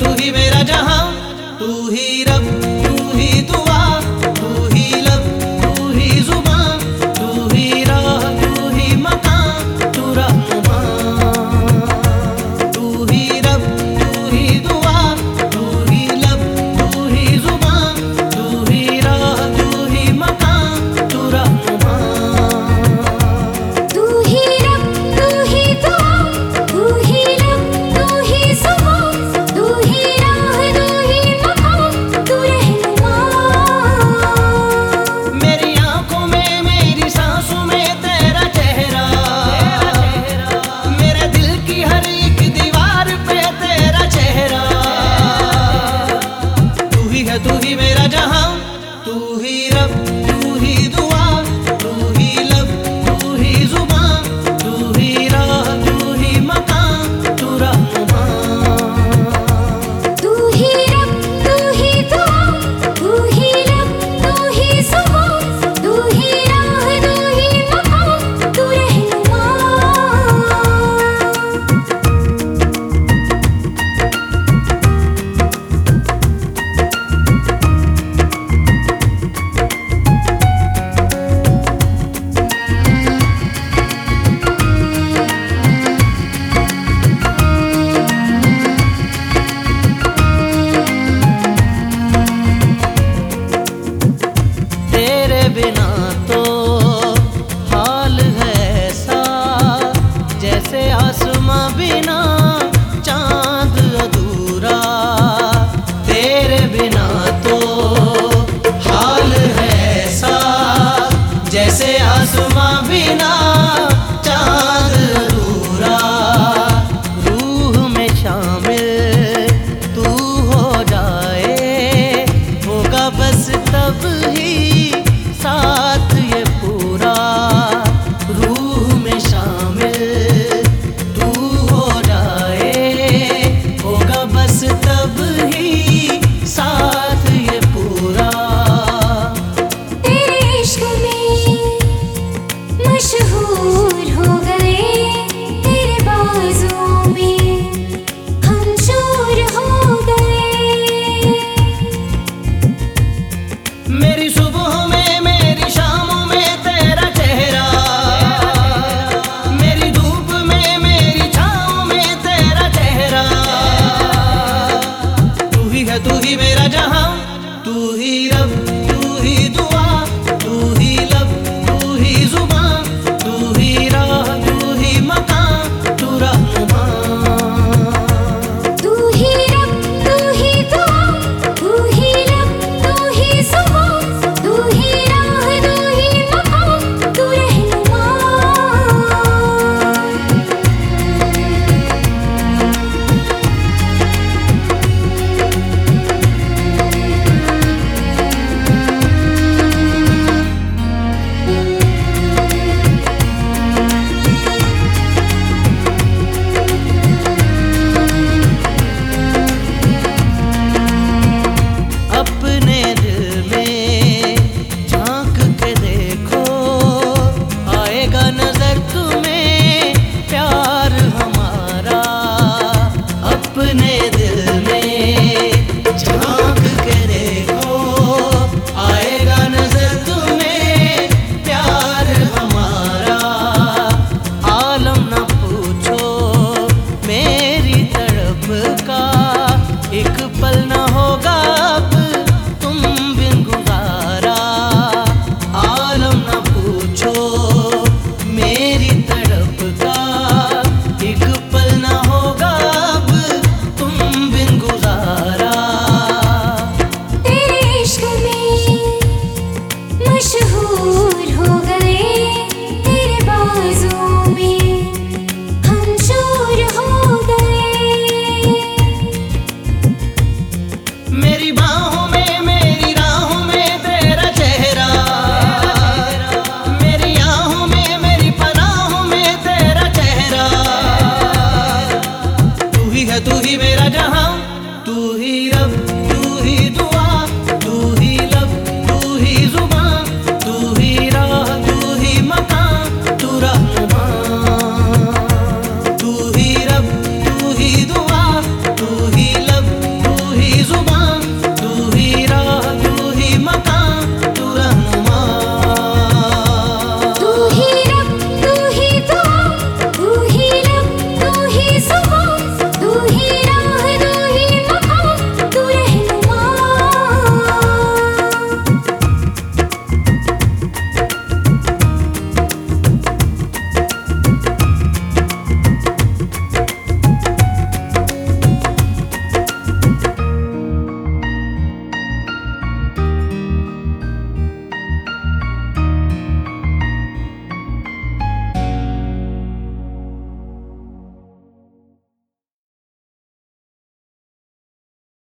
तू ही मेरा जहाँ तू ही रब।